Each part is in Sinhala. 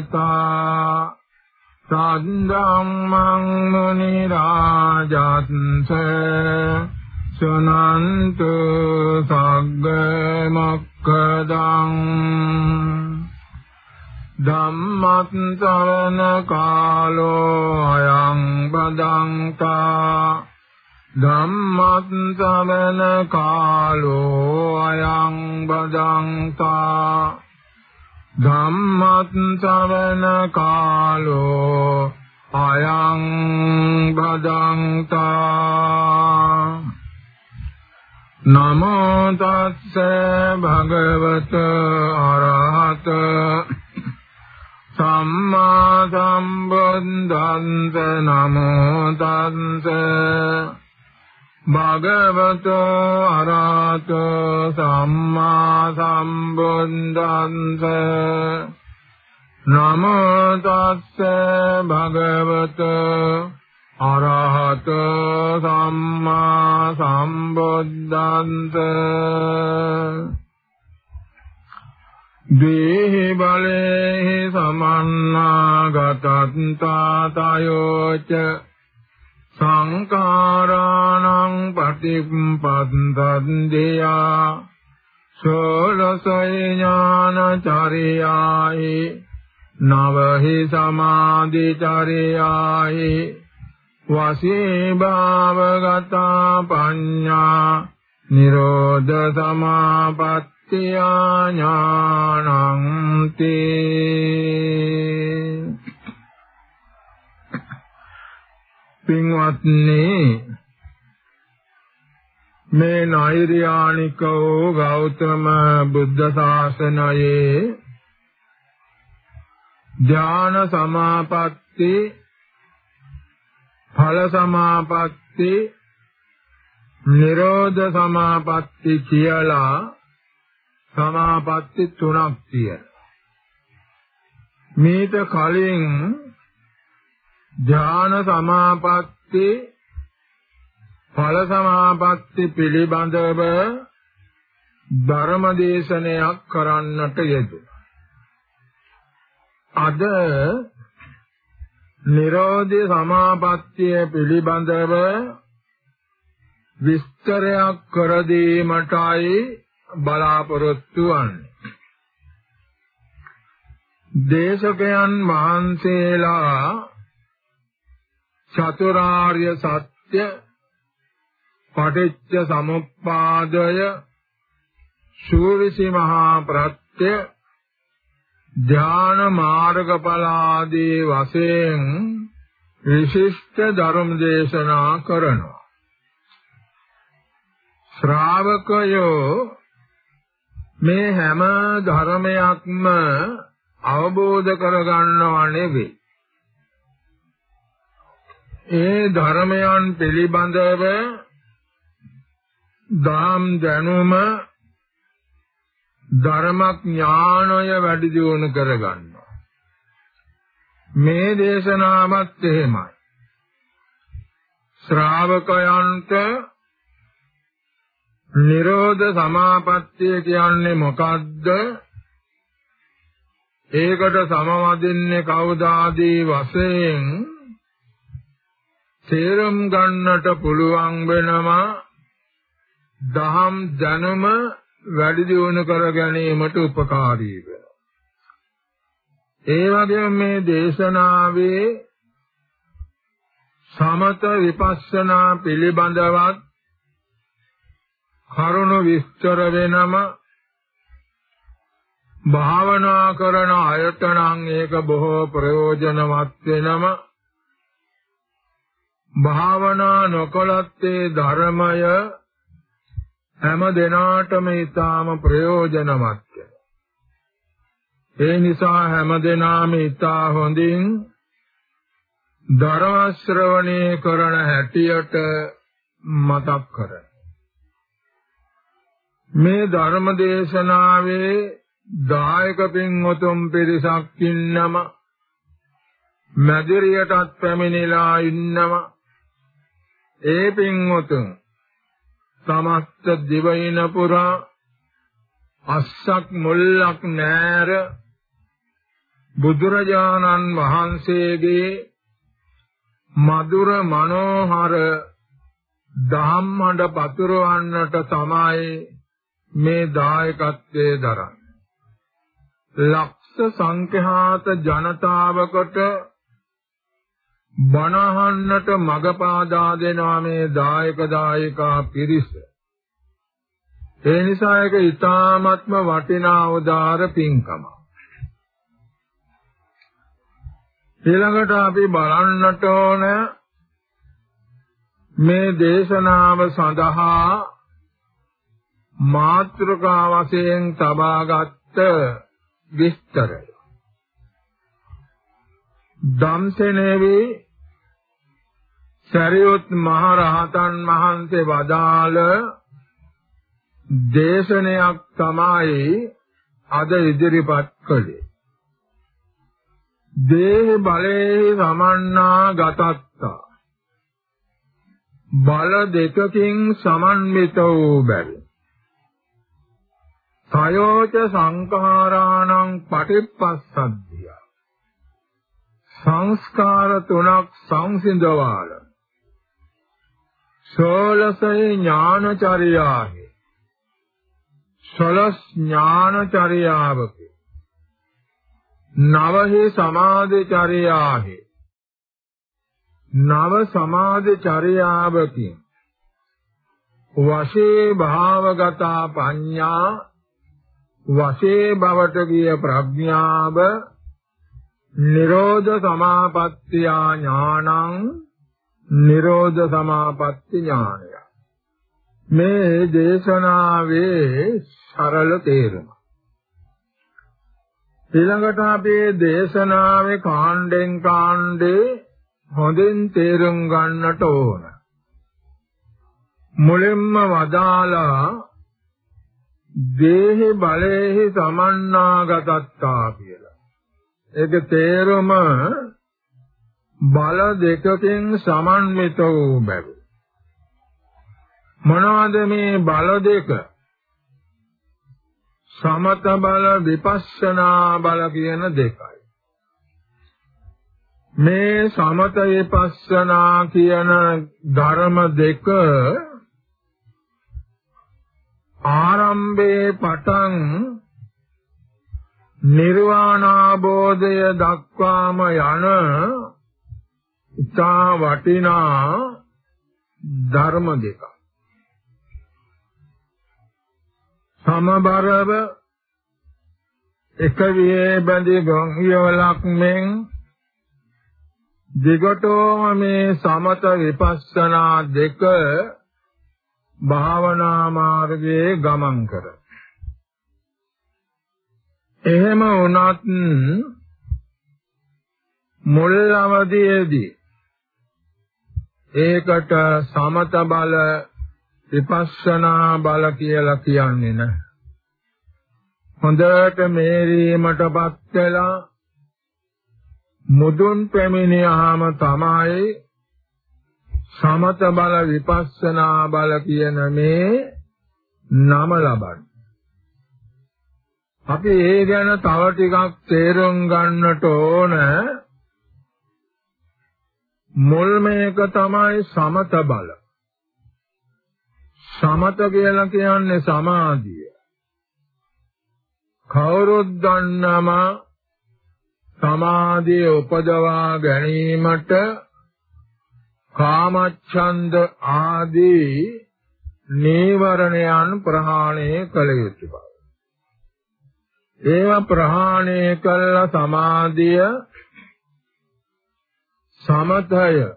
භගවතා සද්දම්මං මුනි රාජත්ස සුනන්තු සග්ග මොක්ඛදං ධම්මත් සරණ කාලෝ අයං බදංතා ධම්මත් සරණ කාලෝ අයං බදංතා ධම්මත් සරණ කාලෝ අයං බදංතා නමෝ තස්ස භගවත අරහත සම්මා සම්බුද්දන්ත නමෝ තස්ස භගවතෝ අරහතෝ සම්මා සම්බුද්දන්ත නමෝ තස්ස භගවතෝ අරහතෝ සම්මා සම්බුද්දන්ත දේහි බලේහි සමන්නාගතත්තා තයෝච සංකාරාණං පටිප්පත්තන්දයා සෝලසය ඥානචරියායි නවහි සමාධිචරියායි වසී භාවගතා පඤ්ඤා නිරෝධ සමාපත් ඥානං තේ පින්වත්නි මේ නෛර්යානික වූ ගෞතම බුද්ධ ශාසනයේ ඥාන සමාපatti ඵල සමාපatti නිරෝධ සමාපatti කියලා සමාපatti තුනක් තියෙනවා. මේත කලින් ඥාන සමාපatti ඵල සමාපatti පිළිබඳව ධර්ම දේශනයක් කරන්නට යෙදුණා. අද නිරෝධී සමාපත්තිය පිළිබඳව විස්තරයක් කර දීමටයි බලාපොරොත්තු වන්නේ. දේශකයන් වහන්සේලා චතුරාර්ය සත්‍ය පටිච්ච සමුප්පාදය සූවිසි මහා ප්‍රත්‍ය ධාන මාර්ගඵල ආදී වශයෙන් විශිෂ්ට ධර්ම දේශනා කරනවා ශ්‍රාවකයෝ මේ හැම ධර්මයක්ම අවබෝධ කරගන්නව නෙවෙයි. ඒ ධර්මයන් පිළිබඳව ධම් දැනුම ධර්මඥානය වැඩි දියුණු කරගන්නවා. මේ දේශනාවත් එහෙමයි. ශ්‍රාවකයන්ට නිරෝධ සමාපත්තිය කියන්නේ මොකද්ද? ඒකට සමවදින්නේ කවුද ආදී වශයෙන් තේරුම් ගන්නට පුළුවන් වෙනවා දහම් දැනුම වැඩි දියුණු කර ගැනීමට උපකාරී වෙනවා. ඒ වගේම මේ දේශනාවේ සමත විපස්සනා පිළිබඳවත් කරුණ විස්තර වෙනම භාවනා කරන අයට නම් ඒක බොහෝ ප්‍රයෝජනවත් වෙනම භාවනා නොකලත් ඒ ධර්මය හැම දිනාටම ඊටාම ප්‍රයෝජනවත් ඒ නිසා හැම දිනාම ඊටා හොඳින් ධර්ම ශ්‍රවණය කරන හැටියට මතක් කරගන්න මේ ධර්ම දේශනාවේ දායක පින්වතුන් පිරිසක් ඉන්නම මැදිරියටත් පැමිණිලා ඉන්නම ඒ පින්වතුන් සමස්ත දිවයින පුරා අස්සක් මුල්ලක් නෑර බුදුරජාණන් වහන්සේගේ මధుර මනෝහර ධම්මඬ පතුරවන්නට තමයි මේ දායකත්වයේ දරන්නේ. ලක්ෂ සංඛ්‍යාත ජනතාවකට බණහන්නට මඟ පාදා දෙනවා මේ දායක දායිකා පිරිස. ඒ නිසා ඒක ඊ타ත්ම වටිනා උදාර පින්කම. ඊළඟට අපි බලන්නට ඕන මේ දේශනාව සඳහා මාත්‍රකා වශයෙන් තබාගත් විස්තරය. ධම්සෙනේවි සරියොත් මහ රහතන් වහන්සේ වදාළ දේශනයක් තමයි අද ඉදිරිපත් කළේ. දේහ බලේ සමන්නා ගතත්තා. බල දෙකකින් සමන්විත වූ බැරි තයෝච සංඛාරාණං පටිප්පස්සද්ධිය සංස්කාර තුනක් සංසිඳවාල සෝලසයි ඥානචර්යාහි. සලස් ඥානචර්යාවකි. නවහි සමාධිචර්යාහි. නව සමාධිචර්යාවකින් වශේ භාවගතා පඤ්ඤා වශේ බවට ගිය ප්‍රඥාව නිරෝධ සමාපත්තිය ඥානං නිරෝධ සමාපatti ඥානය. මේ දේශනාවේ සරල තේරුම. ඊළඟට අපේ දේශනාවේ කාණ්ඩෙන් කාණ්ඩේ හොඳින් තේරුම් ගන්නට ඕන. මුලින්ම වදාලා දේහ බලේහි සමන්නාගතත්තා කියලා. ඒක තේරුම බල දෙකකින් සමන්විත වූ බැවි මොනවාද මේ බල දෙක? සමත බල විපස්සනා බල කියන දෙකයි. මේ සමත විපස්සනා කියන ධර්ම දෙක ආරම්භයේ පටන් නිර්වාණාබෝධය දක්වාම යන ඉතා වටිනා ධර්ම දෙක. සමබරව එක වියේ බැඳි ගොංගියවලක් මෙන් දිගටම මේ සමත විපස්සනා දෙක භාවනා මාර්ගයේ ගමන් කර. එහෙම වුණත් මුල් අවධියේදී ඒකට සමත බල විපස්සනා බල කියලා කියන්නේ නැහැ. හොඳට මේරීමටපත් වෙලා මුදුන් පැමිණියාම තමයි සමත බල විපස්සනා බල කියන මේ නම ලබන්නේ. අපි ඒ ගැන තව ටිකක් තේරුම් ගන්නට ඕන මුල් මේක තමයි සමත බල. සමත කියලා කියන්නේ සමාධිය. කවුරුත් දන්නම සමාධිය උපදවා ගැනීමට කාමච්ඡන්ද ආදී නීවරණයන් ප්‍රහාණය කළ යුතු බව. ඒව ප්‍රහාණය කළ සමාධිය සමතය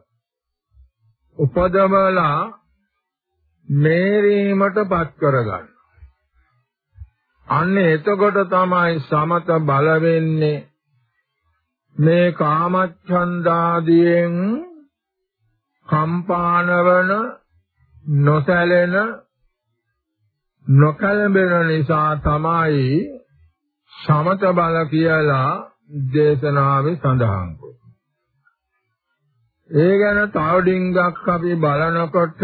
උපදවලා මේරීමටපත් කරගන්න. අන්න එතකොට තමයි සමත බල වෙන්නේ මේ කාමච්ඡන්දාදියෙන් කම්පානවන නොසැලෙන නොකලබෙන නිසා තමයි සමත බල කියලා දේශනාවේ සඳහන් ඒ ගැන තව ඩිංගක් අපි බලනකොට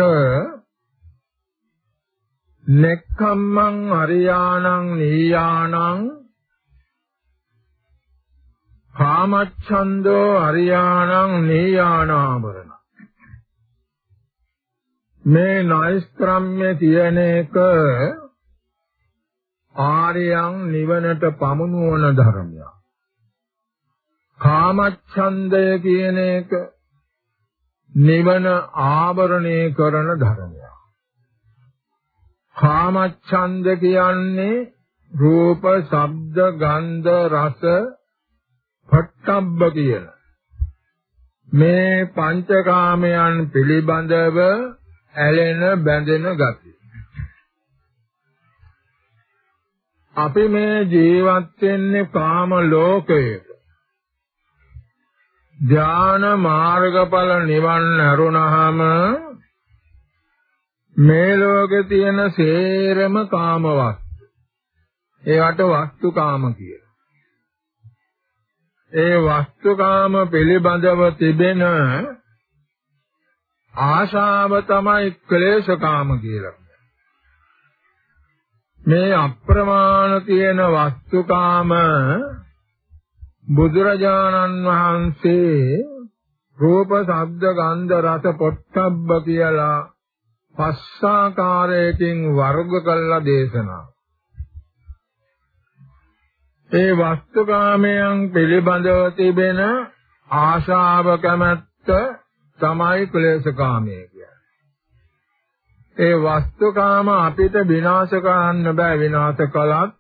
නෙක්ඛම්මං අරියාණං නීයාණං කාමච්ඡන්தோ අරියාණං නීයානාවරණ මේ නෛෂ්ක්‍රම්‍ය කියන එක ආර්යයන් නිවනට පමුණුවන ධර්මයක්. කාමච්ඡන්දය කියන එක නිවන ආවරණය කරන ධර්මයක්. කාමච්ඡන්ද කියන්නේ රූප, ශබ්ද, ගන්ධ, රස, පට්ඨබ්බ කියන මේ පංචකාමයන් පිළිබඳව ඇලෙන බැඳෙන ගති. අපි මේ ජීවත් වෙන්නේ කාම ලෝකයේ. ධාන මාර්ගඵල නිවන් ඇරුණාම මේ ලෝකේ තියෙන සේරම කාම වස්තු. ඒවට වස්තු කාම කියලා. ඒ වස්තු කාම පිළිබඳව තිබෙන ආශාව තමයි ක්ලේශකාම කියලා. මේ අප්‍රමාණ තියෙන වස්තුකාම බුදුරජාණන් වහන්සේ රූප, ශබ්ද, ගන්ධ, රස, පොට්ටබ්බ කියලා පස්සාකාරයකින් වර්ග කළා දේශනා. ඒ වස්තුකාමයන් පිළිබඳව තිබෙන ආශාව කැමැත්ත තමයි ක්ලේශකාමය කියන්නේ. ඒ වස්තුකාම අපිට විනාශ කරන්න බෑ විනාශ කළත්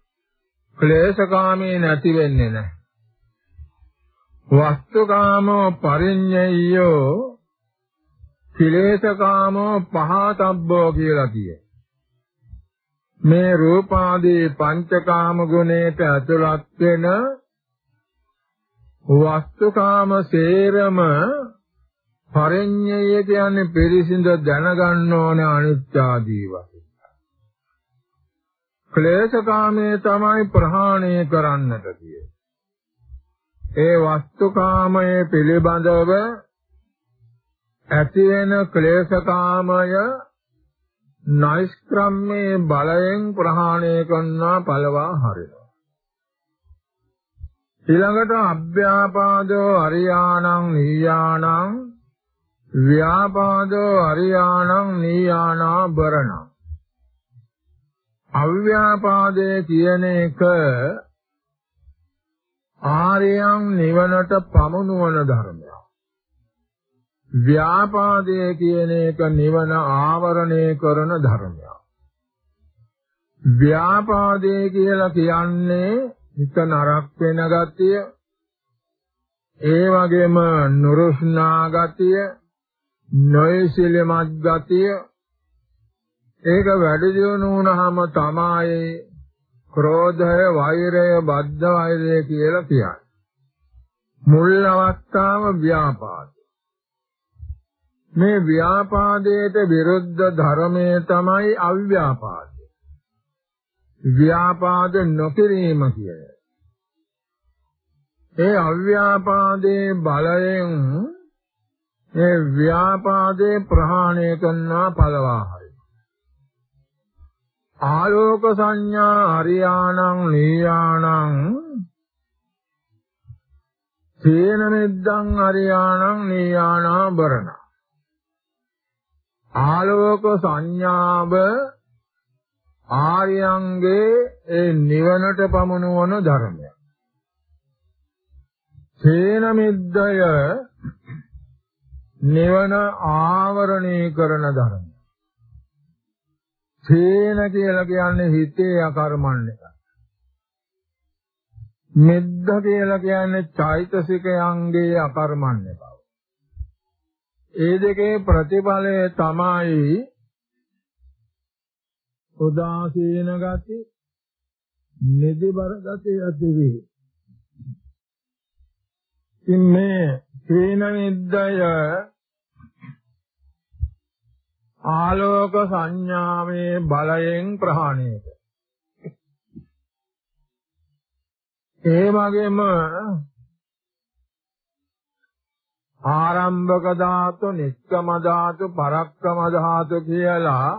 ක්ලේශකාමී නැති වෙන්නේ නැහැ. වස්තුකාමෝ පරිඤ්ඤයෝ ක්ලේශකාමෝ පහතබ්බෝ කියලා කියේ. මේ රූපාදී පංචකාම ගුණයට ඇතුළත් වෙන වස්තුකාම සේරම පරිඤ්ඤය කියන්නේ පිරිසිඳ දැනගන්න ඕනේ අනිත්‍ය ආදී වශයෙන්. ක්ලේශකාමයේ තමයි ප්‍රහාණය කරන්නට කියේ. ඒ වස්තුකාමයේ පිළිබඳව ඇති වෙන ක්ලේශකාමය නෛෂ්ක්‍රම්මේ බලයෙන් ප්‍රහාණය කරනා පළවා හරිනවා. ඊළඟට අභ්‍යාපාදෝ අරියාණං නීයාණං ව්‍යාපාදෝ අරියාණං නීයානා බරණ අව්‍යාපාදයේ කියන එක ආර්යයන් නිවනට පමුණුවන ධර්මයක්. ව්‍යාපාදයේ කියන එක නිවන ආවරණය කරන ධර්මයක්. ව්‍යාපාදයේ කියලා කියන්නේ හිත නරක් වෙන ගතිය ඒ වගේම නුරුස්නා ගතිය නොයසිලමත් ගතිය. ඒක වැඩි දියුණු වුණාම තමයි ක්‍රෝධය වෛරය බද්ධ වෛරය කියලා කියන්නේ. මුල් අවස්ථාව ව්‍යාපාද මේ ව්‍යාපාදයට විරුද්ධ ධර්මයේ තමයි අව්‍යාපාද ව්‍යාපාද නොකිරීම කියන්නේ ඒ අව්‍යාපාදයේ බලයෙන් ඒ ව්‍යාපාදේ ප්‍රහාණය කරනවා පළවාහයි. ආලෝක සංඥා හරියාණං නීයාණං සේන මෙද්දං හරියාණං නීයාණා බරණ ආලෝක සංඥාව ආර්යයන්ගේ ඒ නිවනට පමුණුවන ධර්මය. සේන මෙද්දය නිවන ආවරණය කරන ධර්ම. සේන කියලා කියන්නේ හිතේ අකර්මණ්‍ය එක. මෙද්ද කියලා කියන්නේ චෛතසිකයන්ගේ අකර්මණ්‍ය බව. ඒ දෙකේ ප්‍රතිඵලය තමයි උදාසීන ගති, නිදිබර ගති ඇති වේ. ඉතින් මේ සීන නිද්දය ආලෝක සංඥාවේ බලයෙන් ප්‍රහාණය ඒ වගේම ආරම්භක ධාතු, නික්කම ධාතු, පරක්කම ධාතු කියලා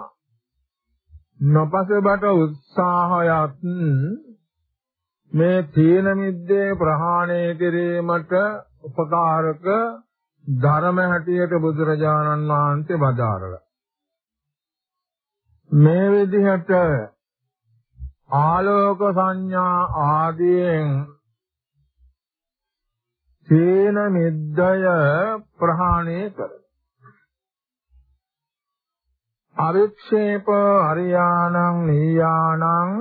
නොපසබට උත්සාහයත් මේ තීන මිද්දේ ප්‍රහාණය කිරීමට උපකාරක ධර්ම හැටියට බුදුරජාණන් වහන්සේ වදාරලා. මේ විදිහට ආලෝක සංඥා ආදීන් තීන මිද්දය ප්‍රහාණය කර අවික්ෂේප අරියාණං නීයාණං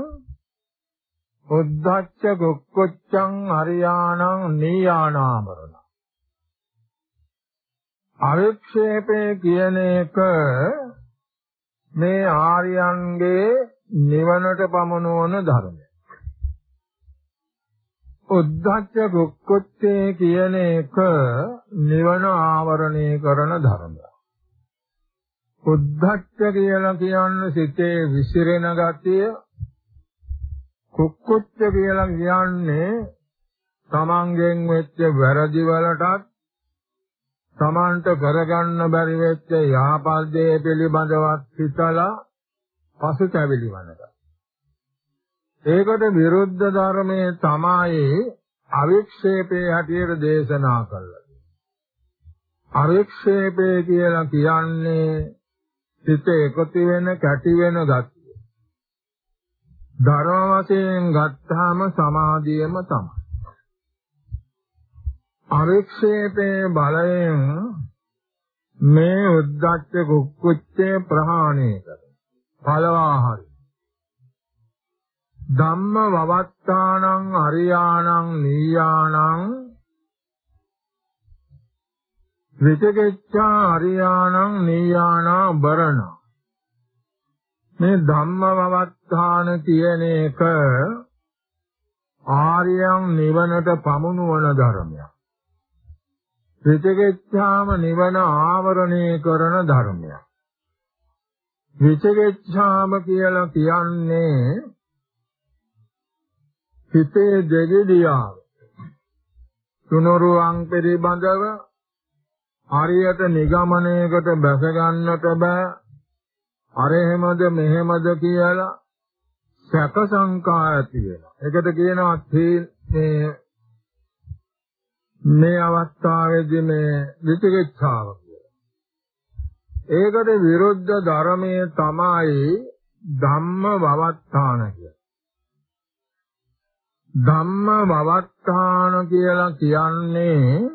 උද්ධච්ච කුක්කුච්ඡං අරියාණං නීයානාමරණ. අවික්ෂේපේ කියන එක මේ ආර්යයන්ගේ නිවනට පමනවන ධර්මය. උද්ධච්ච කුක්කුච්චේ කියන එක නිවන ආවරණය කරන ධර්මය. උද්ධච්ච කියලා කියන්නේ සිතේ විසිරෙන ගතිය කුක්කුච්ච කියලා කියන්නේ තමන්ගෙන් වෙච්ච වැරදි වලටත් තමන්ට කරගන්න බැරි වෙච්ච යහපත් දේ පිළිබඳවත් හිතලා පසුතැවිලි වනක. ඒකට විරුද්ධ ධර්මයේ තමයි අවික්ෂේපේ හැටියට දේශනා කළා. අවික්ෂේපේ කියලා කියන්නේ සිත එකතු වෙන කැටි වෙන ගති. ධර්ම වශයෙන් ගත්තාම සමාධියම තමයි. අවික්ෂේපේ බලයෙන් මේ උද්දච්ච කුක්කුච්චේ ප්‍රහාණය කර. ඵලවාහරි. ධම්ම වවත්තානං අරියාණං නීයාණං විචිකිච්ඡා අරියාණං නීයාණා බරණ මේ ධම්මවවත්තාන කියන එක ආර්යයන් නිවනට පමුණුවන ධර්මයක්. විචිකිච්ඡාම නිවන ආවරණය කරන ධර්මයක්. විචිකිච්ඡාම කියලා කියන්නේ හිතේ දෙවිදියාව. තුනුරුවන් පිළිබඳව හරියට නිගමනයකට බැස ගන්නට බෑ අර එහෙමද මෙහෙමද කියලා සැක සංකා ඇති වෙනවා. ඒකට කියනවා මේ මේ අවස්ථාවේදී මේ විචිකිච්ඡාව කියලා. ඒකට විරුද්ධ ධර්මයේ තමයි ධම්ම වවත්තාන කියලා. ධම්ම වවත්තාන කියලා කියන්නේ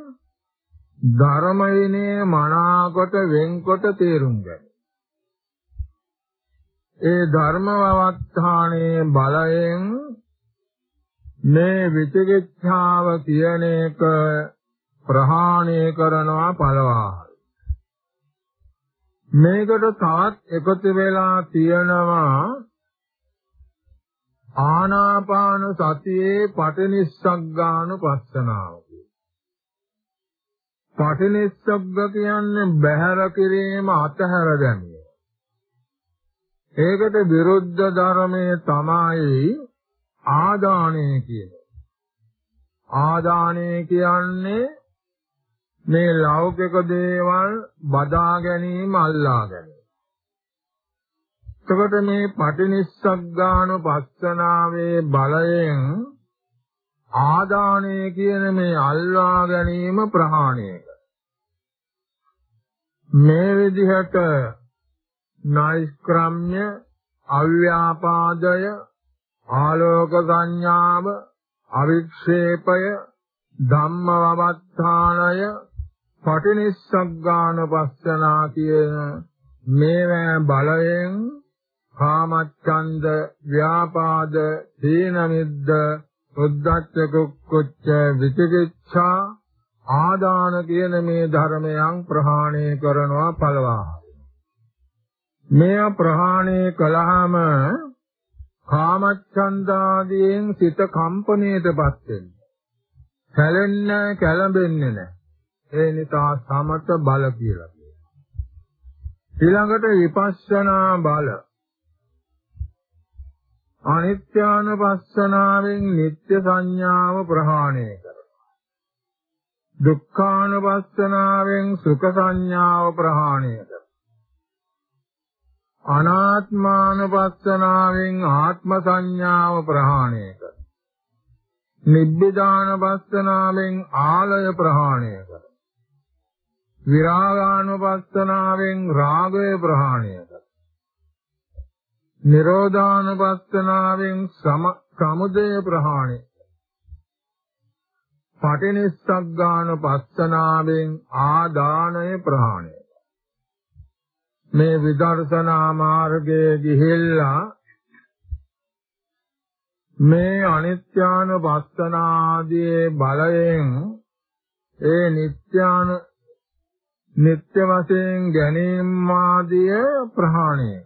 ධර්මයිනේ මනාකොට වෙන්කොට තේරුම් ගන්න. ඒ ධර්මවත්තානේ බලයෙන් මේ විචිකිච්ඡාව කියන එක ප්‍රහාණය කරනවා පළවාහයි. මේකට තවත් එකතු වෙලා තියෙනවා ආනාපාන සතියේ පටිනිස්සග්ගානුපස්සනාව. පටිනිස්සග්ග කියන්නේ බහැර කිරීම අතහැර ගැනීම. ඒකට විරුද්ධ ධර්මයේ තමයි ආදානය කියන්නේ. ආදානය කියන්නේ මේ ලෞකික දේවල් බදා ගැනීම අල්ලා ගැනීම. එතකොට මේ පටිනිස්සග්ගානුපස්සනාවේ බලයෙන් ආදානය කියන මේ අල්ලා ගැනීම ප්‍රහාණය මේ විදිහට නෛෂ්ක්‍රම්‍ය අව්‍යාපාදය ආලෝක සංඥාව අවික්ෂේපය ධම්මවවත්තානය පටිනිස්සග්ගානපස්සනා කියන මේවා බලයෙන් කාමච්ඡන්ද ව්‍යාපාද තීන මිද්ද උද්ධච්ච කුක්කුච්ච විචිකිච්ඡා ආදාන කියන මේ ධර්මයන් ප්‍රහාණය කරනවා පළවා. මෙය ප්‍රහාණය කළාම කාමච්ඡන්දාදීන් සිත කම්පණයටපත් වෙනවා. කැලෙන්නේ කැළඹෙන්නේ නැහැ. ඒ නිසා සමත බල කියලා කියනවා. ඊළඟට විපස්සනා බල. අනිත්‍යානුපස්සනාවෙන් නিত্য සංඥාව ප්‍රහාණය කරනවා. දුක්ඛානුපස්සනාවෙන් සුඛ සංඥාව ප්‍රහාණය කරනවා. අනාත්මානුපස්සනාවෙන් ආත්ම සංඥාව ප්‍රහාණය කර. නිබ්බිදාන පස්සනාවෙන් ආලය ප්‍රහාණය කර. විරාගානුපස්සනාවෙන් රාගය ප්‍රහාණය කර. නිරෝධානුපස්සනාවෙන් සමුදය ප්‍රහාණය පටිනිස්සග්ගානුපස්සනාවෙන් ආදානය ප්‍රහාණය මේ විදර්ශනා මාර්ගයේ ගිහිල්ලා මේ අනිත්‍යානුපස්සනාදී බලයෙන් ඒ නිත්‍යාන නිත්‍ය වශයෙන් ගැනීම ආදිය ප්‍රහාණය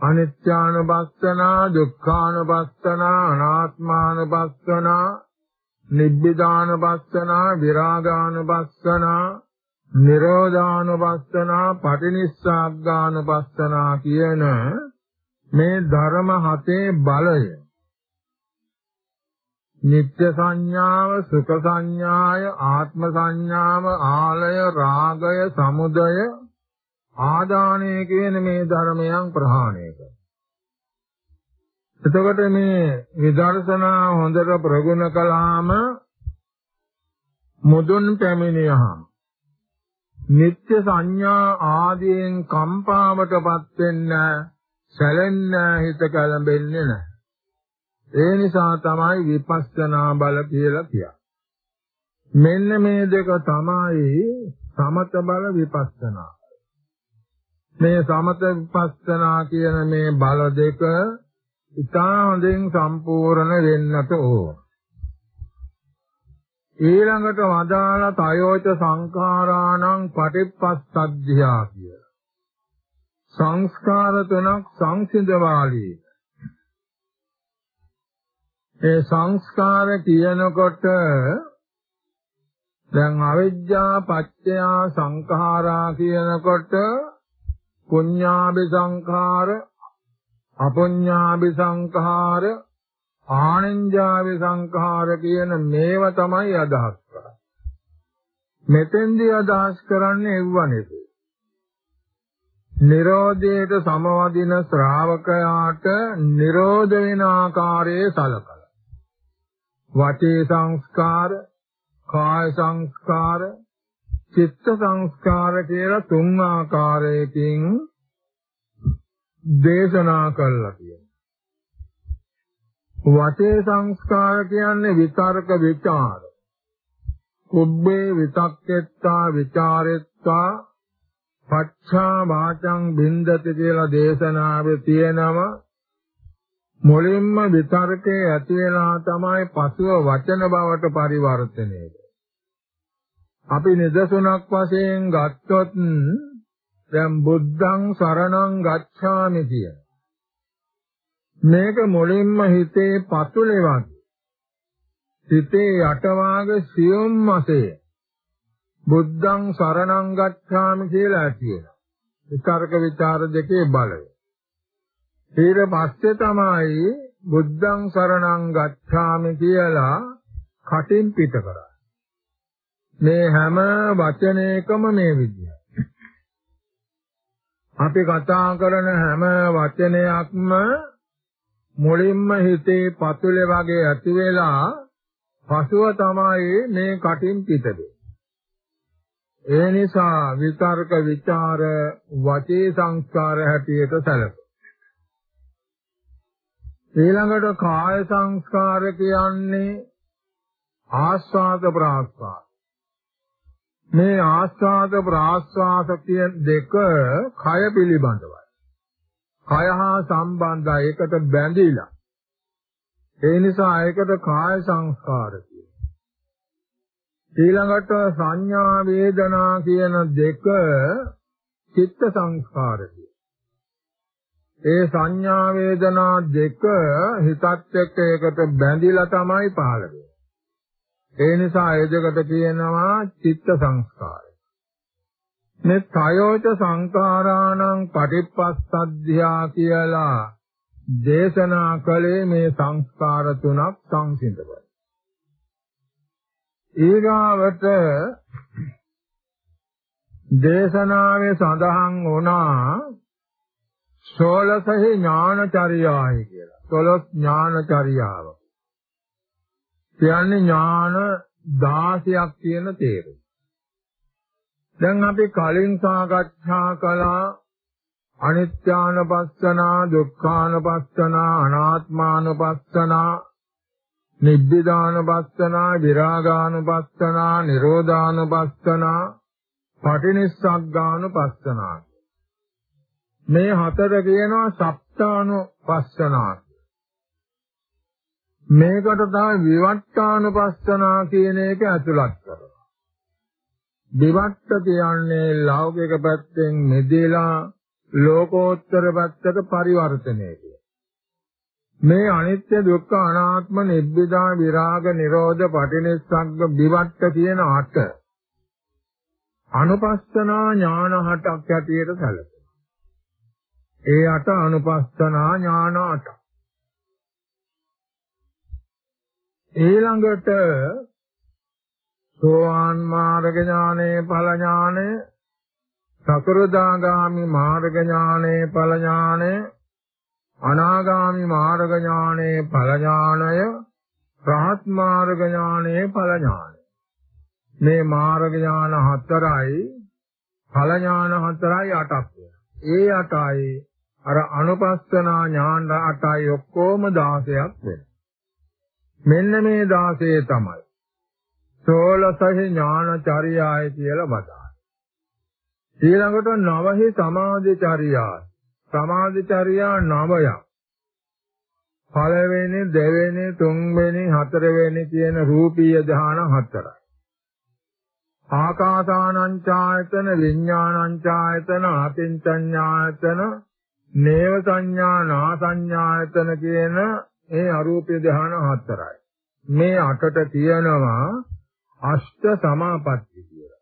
අනිත්‍යානුපස්සනා දුක්ඛානුපස්සනා අනාත්මානුපස්සනා නිබ්බිදානුපස්සනා විරාගානුපස්සනා නිරෝධානුපස්සනා පටිනිස්සග්ගානුපස්සනා කියන මේ ධර්ම හතේ බලය නිත්‍ය සංඥාව සුඛ සංඥාය ආත්ම සංඥාව ආලය රාගය සමුදය ආදානය කියන මේ ධර්මයන් ප්‍රහාණය කර. එතකොට මේ විදර්ශනා හොඳට ප්‍රගුණ කළාම මුදුන් පැමිණියහම නිත්‍ය සංඥා ආදීන් කම්පාවටපත් වෙන්න සැලෙන්න හිත කලඹෙන්නේ නැහැ. ඒ නිසා තමයි විපස්සනා බල කියලා කියන්නේ. මෙන්න මේ දෙක තමයි සමත බල විපස්සනා. මේ සමත විපස්සනා කියන මේ බල දෙක ඉතා හොඳින් සම්පූර්ණ වෙන්නට ඕන. ඊළඟට වදාළ තයෝච සංඛාරාණං පටිපස්සද්ධියා කිය. සංස්කාර තුනක් සංසිඳවාලී. ඒ සංස්කාර කියනකොට දැන් අවිජ්ජා පත්‍ය සංඛාරා කියනකොට පුඤ්ඤාභි සංඛාර අපුඤ්ඤාභි සංඛාර ආනංජාභි සංඛාර කියන මේව තමයි අදහස් කරන්නේ. මෙතෙන්දී අදහස් කරන්නේ එව්වනේද? නිරෝධයට සමවදින ශ්‍රාවකයාට නිරෝධ වෙන ආකාරයේ සලකලා. වාචේ සංස්කාර, කාය සංස්කාර, චිත්ත සංස්කාර කියලා තුන් ආකාරයකින් දේශනා කළා කියනවා. වචේ සංස්කාර කියන්නේ විතර්ක ਵਿਚාර. කුබ්බේ විතක්කෙත්තා ਵਿਚාරෙත්තා පච්ඡා වාචං බින්දති කියලා දේශනාවේ තියෙනම මුලින්ම විතර්කයේ ඇති වෙලා තමයි පසුව වචන බවට පරිවර්තනය වෙන්නේ. අපි නිදසුණක් වශයෙන් ගත්තොත් දැන් බුද්ධං සරණං ගච්ඡාමි කියන මේක මුලින්ම හිතේ පතුලේ වගේ. හිතේ යටවාගේ සියුම් මාසේ බුද්ධං සරණං ගච්ඡාමි කියලා කියනවා. විතර්ක විචාර දෙකේ බලය. ඊට පස්සේ තමයි බුද්ධං සරණං ගච්ඡාමි කියලා කටින් පිට කරා. මේ හැම වචනයකම මේ විදිය. අපි කතා කරන හැම වචනයක්ම මුලින්ම හිතේ පතුලේ වගේ ඇති වෙලා පසුව තමයි මේ කටින් පිටදේ. ඒ නිසා විතර්ක ਵਿਚාර වචේ සංස්කාර හැටියට සැලක. ඊළඟට කාය සංස්කාර කියන්නේ ආස්වාද ප්‍රාස්වාද මේ ආස්වාද ප්‍රාස්වාස කියන දෙක කය පිළිබඳවයි. කය හා සම්බන්ධයි ඒකට බැඳිලා. ඒ නිසා ඒකට කාය සංස්කාර කියනවා. ඊළඟට සංඥා වේදනා කියන දෙක චිත්ත සංස්කාර ඒ සංඥා වේදනා දෙක හිතත් එක්ක ඒකට බැඳිලා තමයි පහළ වෙන්නේ. ඒ නිසා ඒ දෙකට කියනවා චිත්ත සංස්කාර. මේ තයෝච සංකාරාණං පටිපස්සද්ධියා කියලා දේශනා කළේ මේ සංස්කාර තුනක් සංසිඳවයි. ඊගාවට දේශනාවේ සඳහන් වුණා සෝලසහි ඥානචර්යායි කියලා. සොලොස් ඥානචර්යාව. කියන්නේ ඥාන 16ක් කියන තේරුම. දැන් අපි කලින් සාකච්ඡා කළා අනිත්‍යානපස්සනා දුක්ඛානපස්සනා අනාත්මානපස්සනා නිබ්බිදානපස්සනා විරාගානපස්සනා නිරෝධානපස්සනා පටිනිස්සග්ගානපස්සනා. මේ හතර කියනවා සප්තානුපස්සනා. මේකට තමයි විවට්ටානුපස්සනා කියන එක ඇතුළත් කරනවා විවට්ට කියන්නේ ලෞකික පැත්තෙන් මෙදෙලා ලෝකෝත්තර පැත්තට පරිවර්තනය මේ අනිත්‍ය දුක්ඛ අනාත්ම නිබ්බිදා විරාග නිරෝධ පටිනිස්සග්ග විවට්ට කියන අට අනුපස්සනා ඥාන හටක් ඇටියට සැලකෙනවා. ඒ අට අනුපස්සනා ඥාන අට. ඊළඟට සෝවාන් මාර්ග ඥානේ ඵල ඥානය සකෘදාගාමි මාර්ග ඥානේ ඵල ඥානය අනාගාමි මාර්ග ඥානේ ඵල ඥානය රහත් මාර්ග ඥානේ ඵල ඥානය. මේ මාර්ග ඥාන හතරයි ඵල ඥාන හතරයි අටක් ඒ අටයි අර අනුපස්සනා ඥාන අටයි ඔක්කොම 16ක් වෙනවා. මෙන්න මේ 16 තමයි සෝලසහි ඥානචර්යාය කියලා බදා. ඊළඟට නවහි සමාධිචර්යාය. සමාධිචර්යා නවයක්. පළවෙනි, දෙවෙනි, තුන්වෙනි, හතරවෙනි කියන රූපීය ධාන හතරයි. ආකාසානංචායතන විඥානංචායතන ආතින්චඤ්ඤායතන නේව සංඥා නා සංඥායතන කියන ඒ අරූපී ධාන හතරයි. මේ අටට තියෙනවා අෂ්ට සමාපatti කියලා.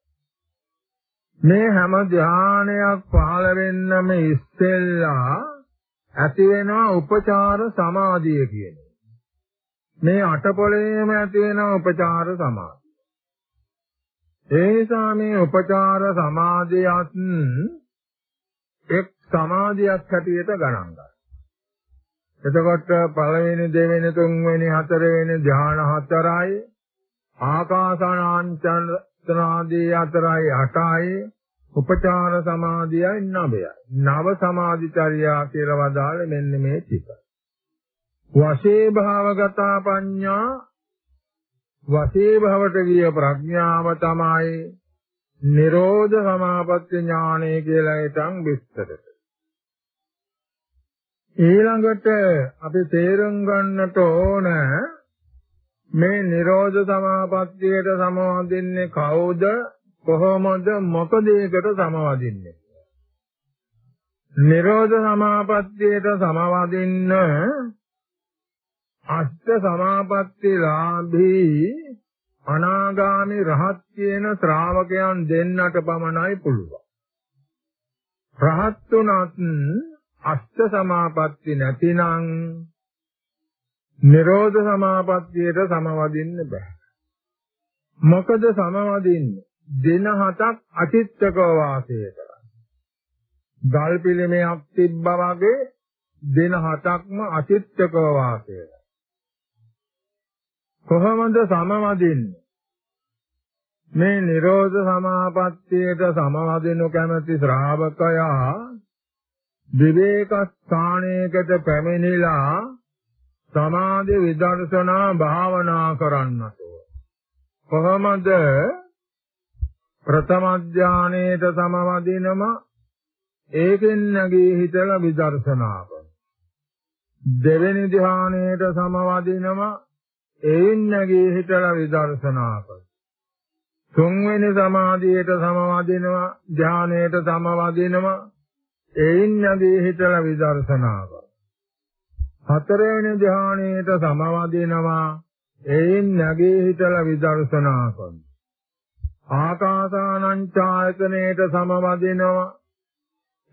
මේ හැම ධානයක් පහළ වෙන්නම ඉස්සෙල්ලා ඇති වෙනවා උපචාර සමාධිය කියන්නේ. මේ අටපොළේම ඇති වෙනවා උපචාර සමාධිය. ඒ නිසා මේ උපචාර සමාධියත් එක් සමාධියක් හැටියට ගණන් ගන්න. එතකොට පළවෙනි දෙවෙනි තුන්වෙනි හතරවෙනි ධ්‍යාන හතරයි ආකාසානාංචනාදී අතරයි 8යි උපචාර සමාධියයි 9යි. නව සමාධිචර්යා කියලා වදාළ මෙන්න මේ ටික. වශේ භාවගතා පඤ්ඤා වශේ භවට ගිය ප්‍රඥාව තමයි නිරෝධ සමාපatti ඥානය කියලා හිතන් විස්තරට. ඊළඟට අපි තේරුම් ගන්නට ඕන මේ නිරෝධ සමාපත්තියට සමවදින්නේ කවුද? කොහොමද? මොකද ඒකට සමවදින්නේ? නිරෝධ සමාපත්තියට සමවදින්න අෂ්ට සමාපත්තිලාභී අනාගාමි රහත් කියන ශ්‍රාවකයන් දෙන්නට පමණයි පුළුවන්. රහත් තුනත් අෂ්ට සමාපatti නැතිනම් නිරෝධ සමාපත්තියට සමවදින්න බෑ. මොකද සමවදින්නේ? දින හතක් අචිත්තකව වාසය කරා. ගල් පිළිමයක් තිබ්බා වගේ දින හතක්ම අචිත්තකව වාසය කරා. කොහොමද සමවදින්නේ? මේ නිරෝධ සමාපත්තියට සමවදිනු කැමැති ශ්‍රාවකයා විවේක ස්ථානයකට පැමිණිලා සමාධි විදර්ශනා භාවනා කරන්නතෝ. කොහොමද? ප්‍රථම ඥානයේත සමවදිනම ඒකෙන් නැගී හිතලා විදර්ශනා කරන දෙවෙනි ධ්‍යානයේත සමවදිනම ඒයින් නැගී හිතලා විදර්ශනා කරන තුන්වෙනි සමාධියට සමවදිනම ධ්‍යානයේත සමවදිනම ඒයින් නැගී හිතලා විදර්ශනා කරන හතරවෙනි ධ්‍යානයේට සමවදිනවා. එයින් නැගී හිටලා විදර්ශනා කරනවා. ආකාසානං ඡායතනයේට සමවදිනවා.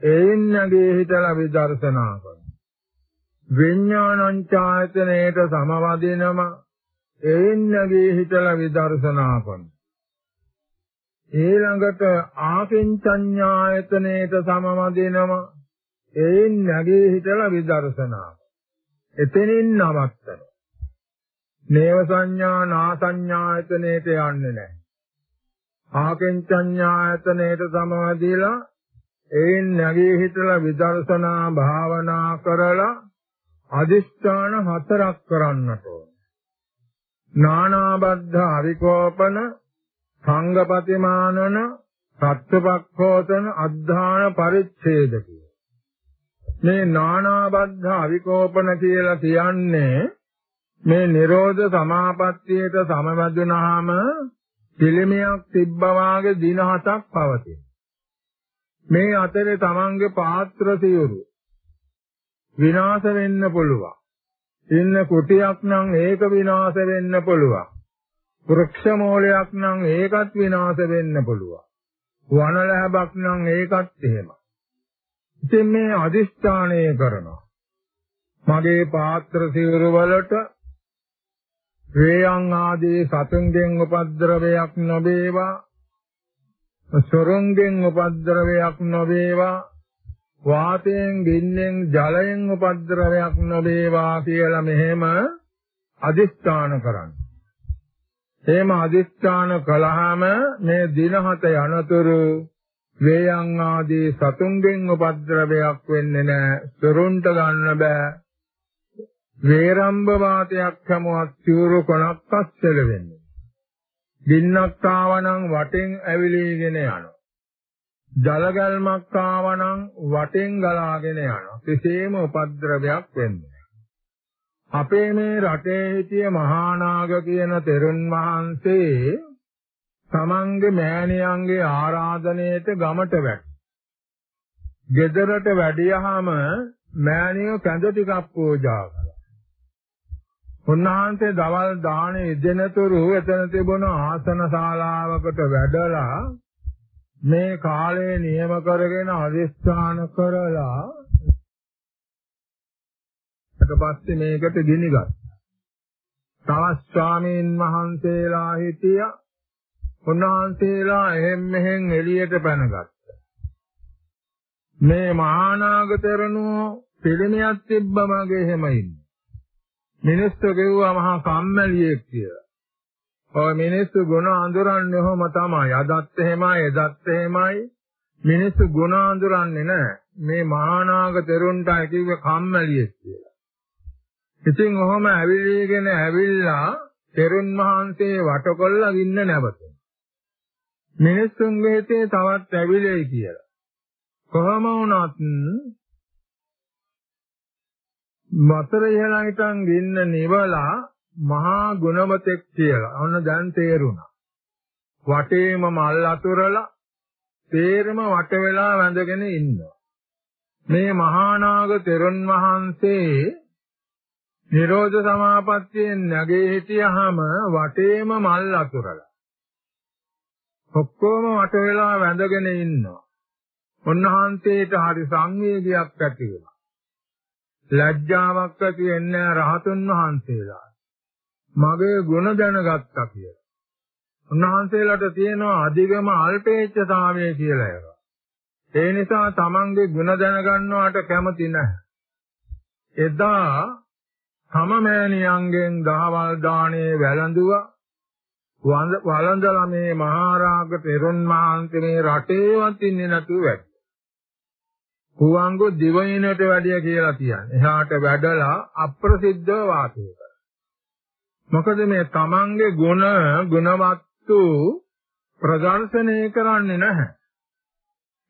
එයින් නැගී හිටලා විදර්ශනා කරනවා. විඥානං ඡායතනයේට සමවදිනවා. එයින් නැගී හිටලා විදර්ශනා කරනවා. ඊළඟට ආකින්චඤ්ඤායතනයේට සමවදිනවා. එයින් නැගී හිටලා විදර්ශනා එතනින් නවත්තන. නේව සංඥා නා සංඥායතනෙට යන්නේ නැහැ. ආකෙන්චඤ්ඤායතනෙට සමාදීලා එයින් නැගී හිටලා විදර්ශනා භාවනා කරලා අදිෂ්ඨාන හතරක් කරන්නට ඕන. නානාබද්ධ අවිකෝපන සංගපතිමානන සත්‍යපක්ඛෝතන අද්ධාන පරිච්ඡේද මේ නානාබද්ධ අවිකෝපන කියලා කියන්නේ මේ Nirodha සමාපත්තියට සමවැදුනහම පිළිමයක් තිබ්බා වාගේ දින හතක් පවතින. මේ අතරේ තමන්ගේ පාත්‍ර සිවුරු විනාශ වෙන්න පුළුවන්. ඉන්න කුටියක් නම් ඒක විනාශ වෙන්න පුළුවන්. වෘක්ෂ මූලයක් නම් ඒකත් විනාශ වෙන්න පුළුවන්. වනලැබක් නම් ඒකත් එහෙමයි. ඉතින් මේ අදිස්ථානය කරනවා. මගේ පාත්‍ර සිවුරු වලට වේයන් ආදී සතුන්ගෙන් උපද්ද්‍රවයක් නොවේවා සොරුන්ගෙන් උපද්ද්‍රවයක් නොවේවා වාතයෙන් ගින්නෙන් ජලයෙන් උපද්ද්‍රවයක් නොවේවා කියලා මෙහෙම අදිස්ථාන කරන්න. එහෙම අදිස්ථාන කළාම මේ දින හත යනතුරු වේයන් ආදී සතුන්ගෙන් උපද්ද්‍රවයක් වෙන්නේ නැහැ. සොරුන්ට ගන්න බෑ. වේරම්භ වාතයක් හැමුවත් සිවුරු කොනක් අස්සල වෙන්නේ. දින්නක් ආවනම් වටෙන් ඇවිලීගෙන යනවා. ජල ගැල්මක් ආවනම් වටෙන් ගලාගෙන යනවා. කිසිම උපද්‍රවයක් වෙන්නේ අපේ මේ රටේ හිටිය මහානාග කියන තෙරුන් වහන්සේ තමන්ගේ මෑණියන්ගේ ආරාධනයට ගමට වැටි. ගෙදරට වැඩියහම මෑණියෝ කැඳ ටිකක් පූජා කළා. උන්වහන්සේ දවල් දාහනේ ඉදෙනතුරු එතන තිබුණ ආසන ශාලාවකට වැඩලා මේ කාලය නියම කරගෙන අදිස්ථාන කරලා ඊට පස්සේ මේකට ගිනිගත්. තවත් ස්වාමීන් වහන්සේලා හිටියා. උන්වහන්සේලා එහෙම් මෙහෙන් එළියට පැනගත්තා. මේ මහානාගතරණෝ පිළිමියක් තිබ්බ මගේ එහෙම ඉන්නේ. මිනිස්සු ගෙව්වා මහා කම්මැලියෙක් කියලා. ඔය මිනිස්සු ගුණ අඳුරන්නේ ඔහොම තමයි. අදත් එහෙමයි, එදත් එහෙමයි. මිනිස්සු ගුණ අඳුරන්නේ නැහැ. මේ මහානාග තෙරුන්ට කිව්වේ කම්මැලියෙක් කියලා. ඉතින් ඔහොම ඇවිල්ලාගෙන ඇවිල්ලා තෙරුන් වහන්සේ වටකොල්ල ගින්න නැවතුන. මිනිස්සුන්ගේ හිතේ තවත් ඇවිලෙයි කියලා. කොහොම වුණත් වතර ඉහළා හිටන් ගින්න නිවලා මහා ගුණවතෙක් කියලා. ඔන්න දැන් තේරුණා. වටේම මල් අතුරලා තේරම වට වෙලා වැඳගෙන ඉන්නවා. මේ මහා නාග තෙරුන් වහන්සේ නිරෝධ සමාපත්තියෙන් නැගේ හිටියාම වටේම මල් අතුරලා. ඔක්කොම වට වෙලා වැඳගෙන ඉන්නවා. උන්වහන්සේට හරි සංවේගයක් ඇති වෙනවා. ලැජ්ජාවක් ඇති වෙන්නේ රහතුන් වහන්සේලා. මගේ ගුණ දැනගත්තා කියලා. උන්වහන්සේලාට තියෙනවා අධිගම අල්පේච්ඡතාවය කියලා එකක්. ඒ නිසා තමන්ගේ ගුණ දැනගන්නවට කැමති නැහැ. එදා සමමෑණියන්ගෙන් දහවල් දාණේ වැළඳුවා. වළඳලා මේ මහරාග තෙරුන් වහන්සේ මේ රටේවත් ඉන්නේ නැතුව වැඩ. කුවංගු දිවයිනට වැඩිය කියලා කියන්නේ. එහාට වැඩලා අප්‍රසිද්ධව වාසය කරා. මොකද මේ තමන්ගේ ගුණ ගුණවත්තු ප්‍රදර්ශනය කරන්නේ නැහැ.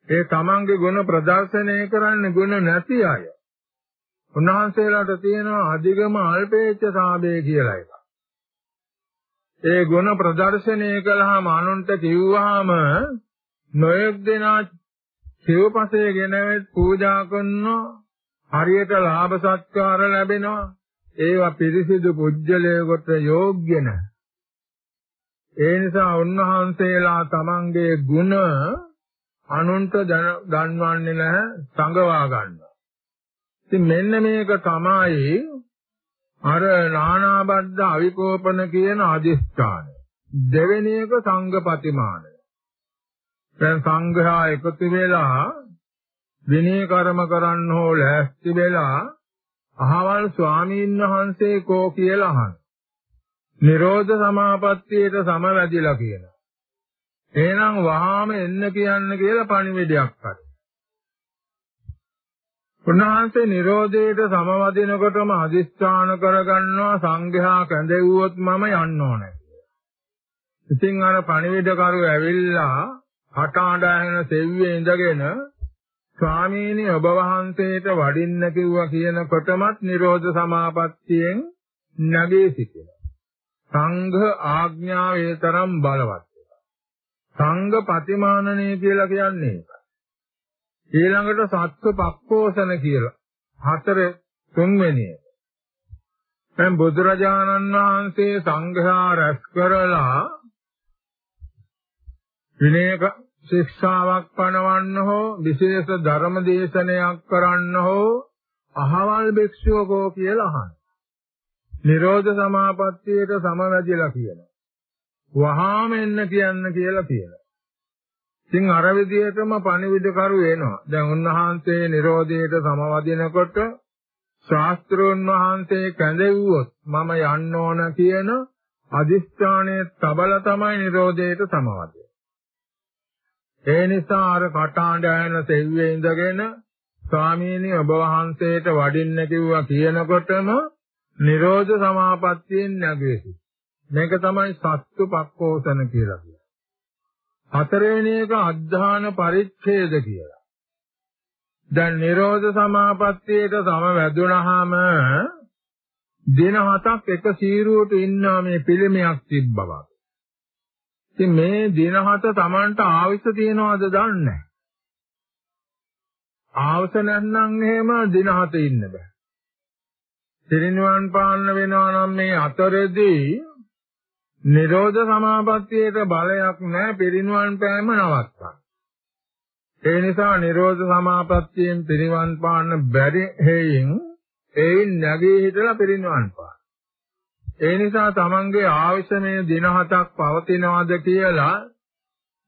ඒ තමන්ගේ ගුණ ප්‍රදර්ශනය කරන්නේ ගුණ නැති අය. උන්වහන්සේලාට තියෙනවා අධිගම අල්පේච්ඡතාවය කියලා එකක්. ඒ ගුණ ප්‍රදර්ශනය කළාම අනුන්ට කිව්වහම නොයෙක් දෙනා සිව්පසය ගෙනවෙත් පූජා කරනවා. හරියට ලාභ සත්කාර ලැබෙනවා. ඒවා පිරිසිදු පුජ්‍යලයකට යෝග්‍ය නැහැ ඒ නිසා උන්වහන්සේලා තමන්ගේ ගුණ අනුන්ට දන්වන්නේ නැහැ සංගවා ගන්නවා. ඉතින් මෙන්න මේක තමයි අර නානාබද්ධ අවිකෝපන කියන අදිස්ථාන දෙවෙනි එක සංඝපතිමානය දැන් සංඝයා එකතු වෙලා විනය කර්ම කරන්න හෝ ලෑස්ති වෙලා අහවල් ස්වාමීන් වහන්සේ කෝ කියලා අහන. නිරෝධ සමාපත්තියට සමවැදිලා කියනවා. එහෙනම් වහාම එන්න කියන්න කියලා පණිවිඩයක් හරි. උන්වහන්සේ Nirodheට සමවදිනකොටම අදිස්ථාන කරගන්නවා සංඝයා කැඳෙව්වොත් මම යන්න ඕනේ. ඉතින් අර පණිවිඩකරු ඇවිල්ලා හටාඩාගෙන සෙව්වේ ඉඳගෙන ස්වාමීනි ඔබ වහන්සේට වඩින්න කිව්වා කියනකොටමත් Nirodha Samapatthiyen නැගී සිටිනවා. සංඝ ආඥාවේ තරම් බලවත්. සංඝ ප්‍රතිමානනය කියලා කියන්නේ ඒකයි. ඊළඟට සත්ව පක්කෝසන කියලා හතර තුන්වෙනි එක. දැන් බුදුරජාණන් වහන්සේ සංඝයා රැස් කරලා විනයක ශික්ෂාවක් පනවන්න හෝ විශේෂ ධර්ම දේශනයක් කරන්න හෝ අහවල් භික්ෂුවකෝ කියලා අහන. නිරෝධ සමාපත්තියට සමවැදිලා කියනවා. වහාම එන්න කියන්න කියලා කියනවා. ඉතින් අර විදිහටම පණිවිඩ කරු වෙනවා. දැන් උන්වහන්සේ නිරෝධයට සමවදිනකොට ශාස්ත්‍රෝන් වහන්සේ කැඳෙව්වොත් මම යන්න ඕන කියන අදිස්ත්‍රාණය තබල තමයි නිරෝධයට සමවදින්නේ. ඒ නිසා අර කටාඬ ඇන සෙව්වේ ඉඳගෙන ස්වාමීනි ඔබ වහන්සේට වඩින්න කිව්වා කියනකොටම නිරෝධ සමාපත්තියෙන් නැගෙසි. මේක තමයි සත්තු පක්කෝසන කියලා කියන්නේ. හතරවෙනි එක අද්ධාන පරිච්ඡේද කියලා. දැන් නිරෝධ සමාපත්තියට සම වැදුනහම දින හතක් එක සීරුවට ඉන්නා මේ පිළිමයක් තිබ්බවා. ඉතින් මේ දින හත Tamanට ආවිස තියනවද දන්නේ නැහැ. ආවස නැත්නම් එහෙම දින හත ඉන්න බෑ. සිරිනිවන් පාන්න වෙනවා නම් මේ අතරෙදී නිරෝධ සමාපත්තියට බලයක් නැහැ පිරිනිවන් පෑම නවත්තන්න. ඒ නිසා නිරෝධ සමාපත්තියෙන් පිරිනිවන් පාන්න බැරි හේයින් ඒයින් නැගී හිටලා පිරිනිවන් පාන. ඒ නිසා තමන්ගේ ආවිෂමය දින හතක් පවතිනවාද කියලා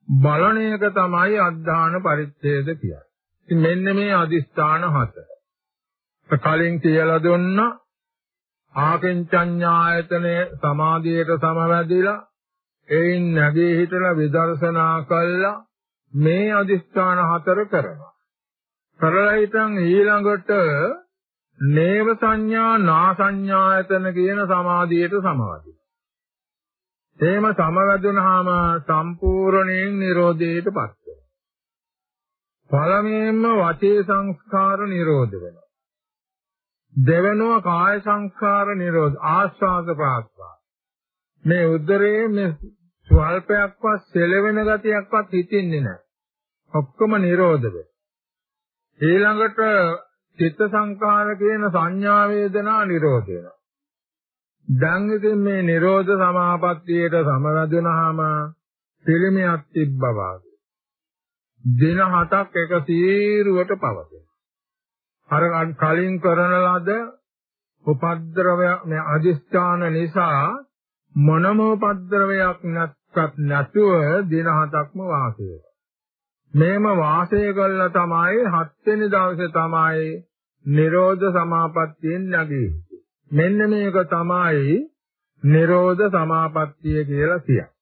බලන එක තමයි අද්ධාන පරිච්ඡේද කියන්නේ. ඉතින් මෙන්න මේ අදිස්ථාන හත. කලින් කියලා දුන්න ආකින්චඤ්ඤායතනේ සමාධියට සමවැදිලා එයින් නැගී හිටලා විදර්ශනා කළා මේ අදිස්ථාන හතර කරනවා. කරලා හිටන් ඊළඟට නේව සංඥා නා සංඥායතන කියන සමාධියට සමවදින. එහෙම සමවැදුනහම සම්පූර්ණයෙන් Nirodheටපත් වෙනවා. පළමුවෙන්ම වචේ සංස්කාර නිරෝධ වෙනවා. දෙවෙනුව කාය සංස්කාර නිරෝධ ආස්වාද ප්‍රාස්වාද. මේ උදරයේ මේ ස්වල්පයක්වත් සෙලවෙන ගතියක්වත් හිතින්නේ නැහැ. ඔක්කොම නිරෝධ වෙනවා. ඊළඟට චිත්ත සංකාර කියන සංඥා වේදනා නිරෝධ වෙනවා. දැන් ඉතින් මේ නිරෝධ සමාපත්තියට සමවැදුනහම පිළිමයක් තිබ්බා වාගේ. දින හතක් එක සීරුවට පවතින. අර කලින් කරන ලද උපද්ද්‍රවය මේ අදිස්ථාන නිසා මොනම උපද්ද්‍රවයක් නැත්වත් නැතුව දින හතක්ම වාසය වෙනවා. මේම වාසය කළා තමයි හත් වෙනි දවසේ තමයි නිරෝධ සමාපත්තියෙන් නැගී. මෙන්න මේක තමයි නිරෝධ සමාපත්තිය කියලා කියන්නේ.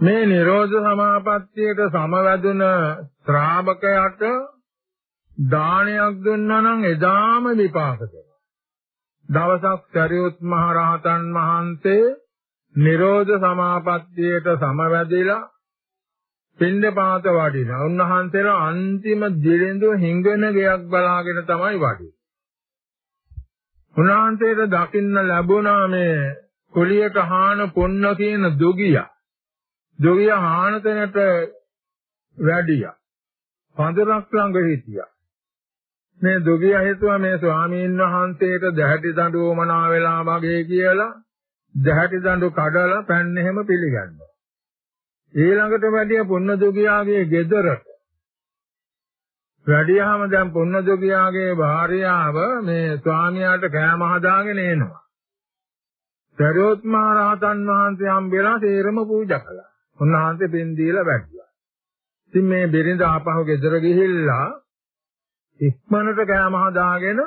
මේ නිරෝධ සමාපත්තියට සමවැදුන ශ්‍රාවකයාට දානයක් දුන්නා නම් එදාම විපාක දෙනවා. දවසක් සරියුත් මහ රහතන් වහන්සේ නිරෝධ සමාපත්තියට සමවැදිලා පින්ඩපාත වඩිනා. උන්වහන්සේලා අන්තිම දිරෙඳු හිඟන ගයක් බලාගෙන තමයි වඩින්නේ. උන්වහන්සේට දකින්න ලැබුණා මේ කුලියට හාන පොන්න කියන දුගිය. දුගිය හානතැනට වැඩියා. පඳුරක් ළඟ හිටියා. මේ දුගිය හිතුවා මේ ස්වාමීන් වහන්සේට දැහැටි දඬු වමනා වෙලා වගේ කියලා දැහැටි දඬු කඩලා පෑන් එහෙම පිළිගන්නවා. ඊළඟට වැඩිය පුන්නදුගියාගේ ගෙදරට වැඩියහම දැන් පුන්නදුගියාගේ භාර්යාව මේ ස්වාමියාට කෑම හදාගෙන එනවා. සරියොත් මහ රහතන් වහන්සේ හම්බෙලා තේරම පූජා කළා. උන්වහන්සේ පින් දීලා වැඩියා. ඉතින් මේ බිරිඳ ආපහු ගෙදර ගිහිල්ලා ඉක්මනට කෑම හදාගෙන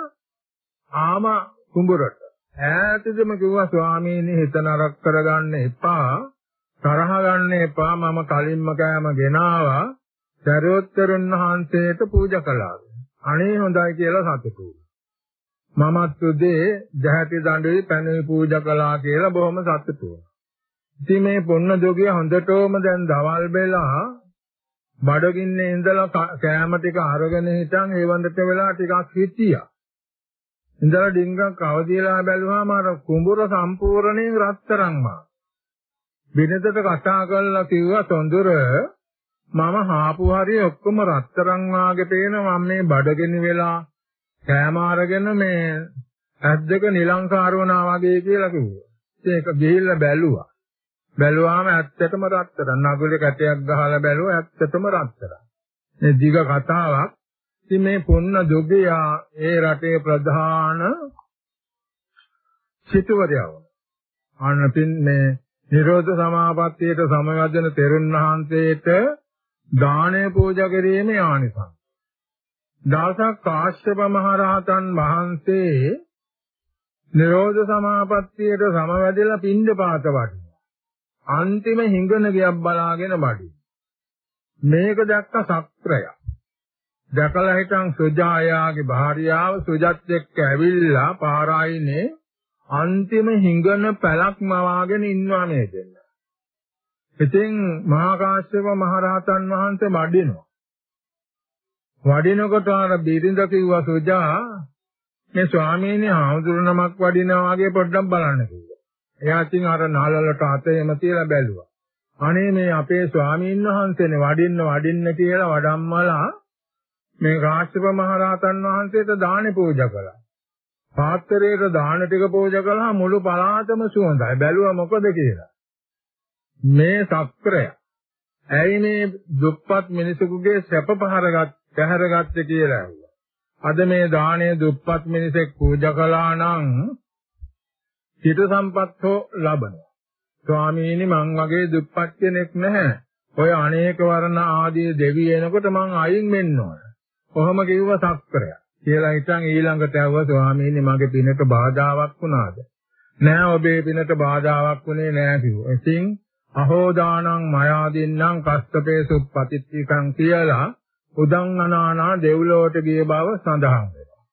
ආම කුඹරට ඈතදම කිව්වා ස්වාමීනි හිත නරක කරගන්න එපා තරහ ගන්න එපා මම කලින්ම කෑම ගෙනාවා සරියොත්තරුන් වහන්සේට පූජා කළා. අනේ හොඳයි කියලා සතුටු. මමත් උදේ ජහති දඬුයි පැනුයි පූජා කළා කියලා බොහොම සතුටු වුණා. ඉතින් මේ පොන්න දොගිය හොඳටම දැන් දවල් වෙලා බඩගින්නේ ඉඳලා කෑම ටික අරගෙන හිටන් ඒ වන්දට වෙලා ටිකක් හිටියා. ඉඳලා ඩිංගක් අවදිලා බැලුවාම අර කුඹුර සම්පූර්ණයෙන් රත්තරන් මා. විනතට කතා කරලා කිව්වා තොඳුර මම හාපු හරිය ඔක්කොම රත්තරන් වාගේ පේනවා මම මේ බඩගිනි වෙලා කෑම අරගෙන මේ ඇද්දක නිලංකාර වුණා වගේ කියලා කිව්වා. ඒක ගිහිල්ලා බැලුවා. බැලුවාම ඇත්තටම රත්තරන්. නගුලේ කැටයක් ගහලා බැලුවා ඇත්තටම රත්තරන්. මේ දිග කතාවක්. ඉතින් මේ පොන්න දුගියා ඒ රටේ ප්‍රධාන සිටුවරයව. අනතින් මේ නිරෝධ සමාපත්තියට සමවැදෙන තෙරුන් වහන්සේට දානය පූජා කිරීමේ ආනිසංස. දවසක් කාශ්‍යප මහ රහතන් වහන්සේ නිරෝධ සමාපත්තියට සමවැදෙලා පින්ඳ පාත වඩිනවා. අන්තිම හිඟන ගියක් බලාගෙන වඩි. මේක දැක්ක සක්‍රය. දැකලා හිටන් සුජායාගේ භාර්යාව සුජත් එක්ක ඇවිල්ලා පාරායිනේ අන්තිම හිඟන පැලක් මවාගෙන ඉන්නවා මේ දෙන්න. ඉතින් මහා කාශ්‍යප මහ රහතන් වහන්සේ වඩිනවා. වඩිනකොට අර බිරිඳ කිව්වා සුජා මේ ස්වාමීනි ආමුදුර නමක් වඩිනා වගේ පොඩ්ඩක් බලන්න කිව්වා. එයා ඉතින් අර නාලලට අතේම තියලා බැලුවා. අනේ මේ අපේ ස්වාමීන් වහන්සේනේ වඩින්න වඩින්න කියලා වඩම්මලා මේ කාශ්‍යප මහ රහතන් වහන්සේට දානි පූජා කළා. පාත්‍රයට දාන ටික පූජා කළා මුළු පළාතම සුවඳයි. බැලුවා මොකද කියලා. මේ සක්‍රය. ඇයි මේ දුප්පත් මිනිසෙකුගේ සැප පහරගත් පැහැරගත්තේ කියලා ඇහුවා. අද මේ දාණය දුප්පත් මිනිසෙක් පූජා කළා නම් හිත සම්පත්ෝ ලබනවා. ස්වාමීනි මං වගේ දුප්පත් කෙනෙක් නැහැ. ඔය අනේක වර්ණ ආදී දෙවි එනකොට මං අයින් වෙන්න ඕන. කොහොම කිව්ව සක්‍රය. කියලා හිතන් ඊළඟට ඇහුවා ස්වාමීනි මගේ පිනට බාධාවක් වුණාද? නෑ ඔබේ පිනට බාධාවක් වුණේ නෑ කිව්වා. ඉතින් අහෝ දානං මයාදින්නම් කස්තපේ සුප්පතිත්තිකං කියලා උදං අනානා දෙව්ලොවට ගිය බව සඳහන් වෙනවා.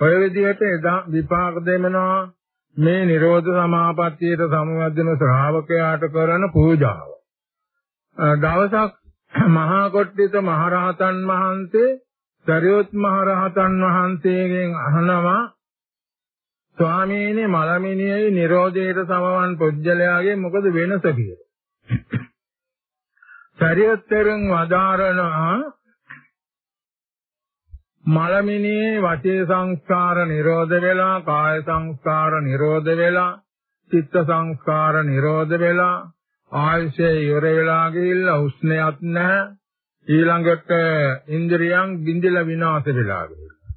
ඔය විදිහට එදා විපාක දෙමනවා මේ නිරෝධ සමාපත්තියට සමවැදෙන ශ්‍රාවකයාට කරන පූජාව. දවසක් මහා කොට්ටිත මහරහතන් වහන්සේ සරියොත් මහරහතන් වහන්සේගෙන් අහනවා ස්වාමීනි මලමිනියයි නිරෝධයට සමවන් පුජ්‍යලයාගේ මොකද වෙනස කියලා. සරියොත්තරුන් වදාරනවා මලමිනියේ වාචේ සංස්කාර නිරෝධ වෙලා කාය සංස්කාර නිරෝධ වෙලා චිත්ත සංස්කාර නිරෝධ වෙලා ආයශේ ඉවර වෙලා ගිහිල්ලා උස්නයක් නැහැ. ඊළඟට ඉන්ද්‍රියන් බින්දලා විනාශ වෙලා ගිහිල්ලා.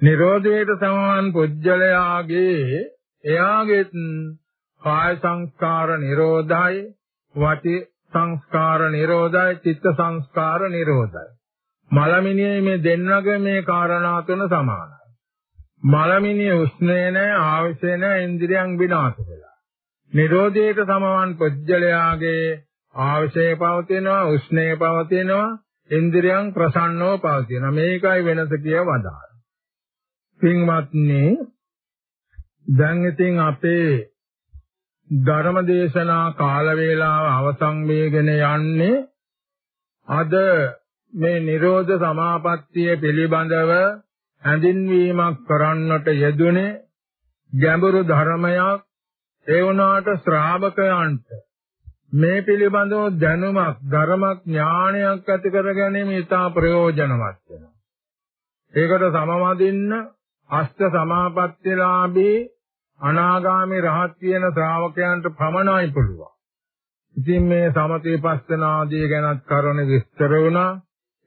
නිරෝධයට සමාන පුජ්‍යලයාගේ එයාගේ කාය සංස්කාර නිරෝධයි වාචි සංස්කාර නිරෝධයි චිත්ත සංස්කාර නිරෝධයි. මලමිනියයි මේ දෙන්නගේ මේ කාරණා තුන සමානයි. මලමිනිය උස්නේ නැහැ, ආවශ්‍ය නැහැ, ඉන්ද්‍රියන් විනාශ වෙලා. නිරෝධයට සමවන් පුජ්‍යලයාගේ ආවශ්‍ය පවතිනවා, උස්නේ පවතිනවා, ඉන්ද්‍රියන් ප්‍රසන්නව පවතිනවා. මේකයි වෙනස කිය වදාළ. පින්වත්නි දැන් ඉතින් අපේ ධර්ම දේශනා කාල වේලාව අවසන් වේගෙන යන්නේ අද මේ Nirodha Samaapattiය පිළිබඳව හැඳින්වීමක් කරන්නට යෙදුනේ ගැඹුරු ධර්මයක් ඒ වුණාට ශ්‍රාවකයන්ට මේ පිළිබඳව දැනුමක් ධර්මයක් ඥානයක් ඇති කර ගැනීම ඉතා ප්‍රයෝජනවත් වෙනවා. ඒකට සමවදින්න අෂ්ට සමාපත්තිලාභී අනාගාමී රහත් කියන ශ්‍රාවකයන්ට පමණයි පුළුවන්. ඉතින් මේ සමතේ පස්සනාදී ගැනත් කරුණ විස්තර වුණා.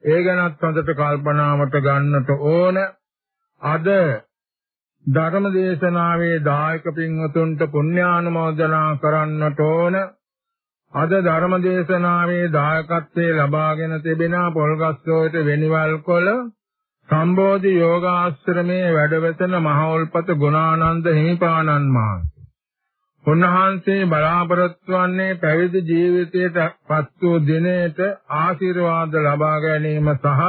ඒ ගැනත් හොඳට කල්පනාවට ගන්නට ඕන. අද ධර්ම දේශනාවේ දායක පින්වතුන්ට පුණ්‍යානුමෝදනා කරන්නට ඕන. අද ධර්ම දේශනාවේ දායකත්වයේ ලබාගෙන තිබෙන පොල්ගස්සෝයට වෙනිවල් කොළ සම්බෝධි යෝගාශ්‍රමයේ වැඩවසන මහෞල්පත ගුණානන්ද හිමිපාණන් වහන්සේ. උන්වහන්සේ බලාපොරොත්තු වන්නේ පැවිදි ජීවිතයට පත් වූ දිනේට ආශිර්වාද ලබා ගැනීම සහ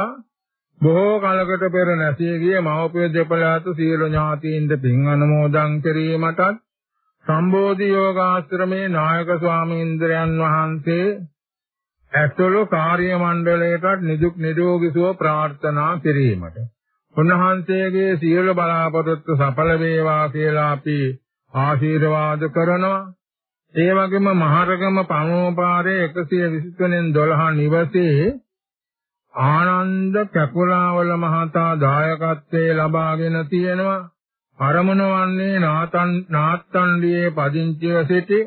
බොහෝ කලකට පෙර නැසී ගිය මව්පිය දෙපළාත සියලු ඥාතීන්ට පින් අනුමෝදන් කිරීමටත් සම්බෝධි යෝගාශ්‍රමේ නායක ස්වාමීන්ද්‍රයන් වහන්සේ ඇතුළු කාර්ය මණ්ඩලයටත් නිදුක් නිරෝගී සුව ප්‍රාර්ථනා කිරීමට. උන්වහන්සේගේ සියලු බලාපොරොත්තු සඵල වේවා කියලා අපි ආශිර්වාද කරනවා. ඒ වගේම මහරගම පනෝපාරේ 123 න් 12 නිවසේ ආනන්ද කැකුලාවල මහතා දායකත්වයේ ලබාගෙන තියෙනවා. අරමුණ වන්නේ නාතන් නාත්තන්ඩියේ පදිංචිව සිටි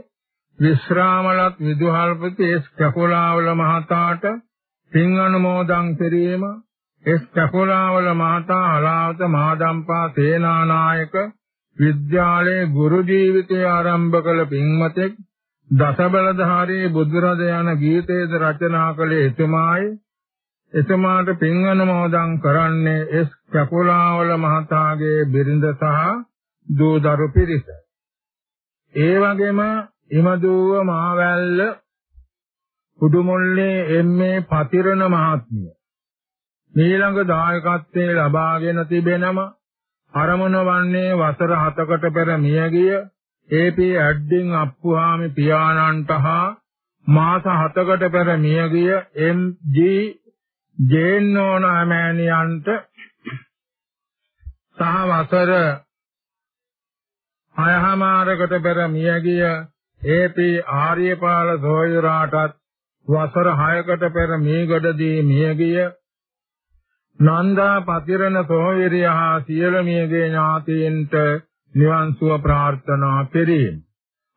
විශ්‍රාමලත් විදුහල්පති එස් කකුලාවල මහතාට පින් අනුමෝදන් කිරීම. එස් කකුලාවල මහතා අලාවත මහදම්පා සේනානායක විද්‍යාලයේ ගුරු ජීවිතය ආරම්භ කළ පින්මතෙක් දසබලධාරී බුදුරජ යන ගීතයේද රචනා කළේ එතුමායි. එතුමාට පින් අනුමෝදන් කරන්නේ එස් කකුලාවල මහතාගේ බිරිඳ සහ දූ දරු පිරිස. ඒ වගේම ඉමදුව මාවැල්ල උඩුමුල්ලේ එම්මේ පතිරණ මහත්මිය. මීළඟ දායකත්වයේ ලබාගෙන තිබෙනම අරමුණ වන්නේ වසර 7කට පෙර මියගිය ඒපී ඇඩ්ඩින් අප්පුහාමි පියාණන්ට හා මාස 7කට පෙර මියගිය එම්.ජී. ජේන්නෝන මෑණියන්ට සහ වසර 6මාරකට පෙර මියගිය ඒපී ආර්යපාල සෝයුරාටත් වසර 6කට පෙර මේගඩදී මියගිය නන්දා පතිරණ සෝවිරිය හා සියලු මියගේ ඥාතීන්ට නිවන් සුව ප්‍රාර්ථනා කෙරීම.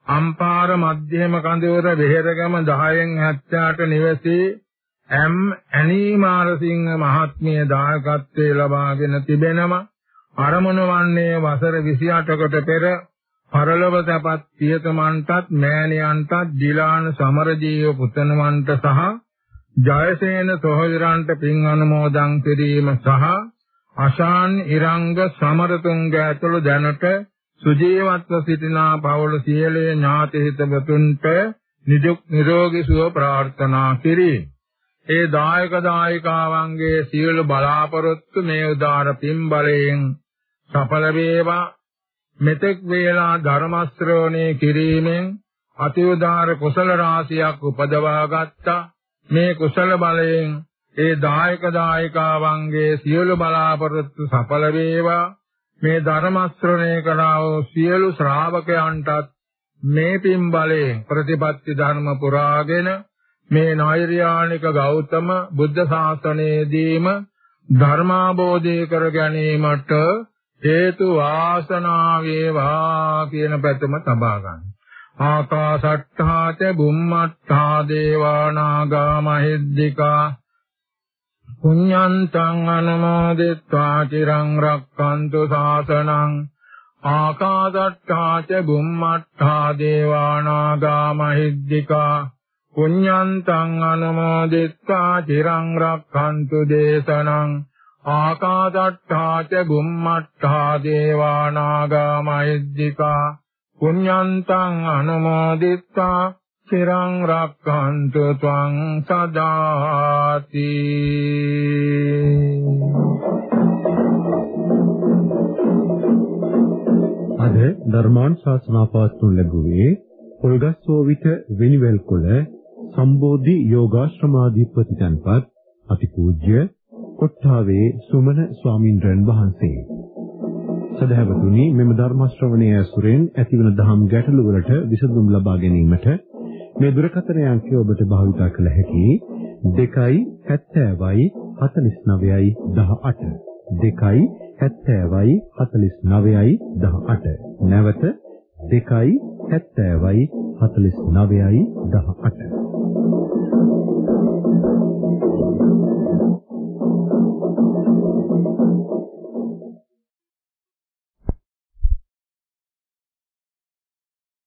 අම්පාර මධ්‍යම කඳවුර වෙහෙරගම 10න් 70ට නිවසී එම් ඇනීමාරසිංහ මහත්මිය දායකත්වයේ ලබාගෙන තිබෙනම අරමුණ වන්නේ වසර 28කට පෙර පරලොව සැපත් පියතමන්ටත් මෑණියන්ටත් දිලාන සමරජීව පුතණවන්ට සහ ජයසේන සොහොයුරන්ට පින් අනුමෝදන් කිරීම සහ අශාන් ඉරංග සමරතුංග ඇතුළු දැනට සුජීවත්ව සිටිනා පවුල සියලේ ඥාති හිතවතුන්ට නිදුක් නිරෝගී සුව ප්‍රාර්ථනා කිරීම. ඒ දායක දායිකාවන්ගේ සියලු බලාපොරොත්තු මේ උදාර පින් බලයෙන් සඵල වේවා මෙතෙක් වේලා ධර්ම ශ්‍රවණය කිරීමෙන් අතිඋදාර කුසල රාශියක් උපදවා ගත්තා. මේ කුසල බලයෙන් ඒ දායක දායිකාවන්ගේ සියලු බලාපොරොත්තු සඵල වේවා. මේ ධර්ම ශ්‍රවණය කරා වූ සියලු ශ්‍රාවකයන්ටත් මේ පින් බලයෙන් ප්‍රතිපත්ති ධර්ම පුරාගෙන මේ නෛර්යානික ගෞතම බුද්ධ ශාසනයේදීම ධර්මාබෝධය කර ගැනීමට හේතු වාසනා වේවා කියන පැතම තබා ගන්න. ආකාශට්ඨා ච බුම්මට්ඨා දේවානාගා මහිද්దికා පුඤ්ඤන්තං අනුමෝදිත්වා චිරං රක්ඛන්තු සාසනං ආකාශට්ඨා ච බුම්මට්ඨා දේවානාගා මහිද්దికා පුඤ්ඤන්තං අනුමෝදිත්වා චිරං රක්ඛන්තු දේශනං ආකාශට්ඨා ච බුම්මට්ඨා දේවානාගා මහිද්దికා පුඤ්ඤන්තං අනුමෝදිත්වා চিරං රක්ඛන්තු ත්වං සදාති අද ධර්මාන් ශාසනා පවත්වනු ලැබුවේ පොල්ගස්සෝවිත වෙනිවැල් කුල සම්බෝධි යෝගාශ්‍රමාධිපති තන්පත් අතිපූජ්‍ය කොට්ටාවේ සුමන ස්වාමින්ද්‍රයන් වහන්සේ. සදහවතුනි මෙම ධර්ම ශ්‍රවණය ඇසුරෙන් ඇතිවන දහම් ගැටළු වලට විසඳුම් ලබා ගැනීමට මේ දුරකථන අංකය ඔබට භාවිත කළ හැකි 2යි 70යි 49යි 18 2යි 70යි 49යි 18 නැවත 2යි 70යි 49යි 18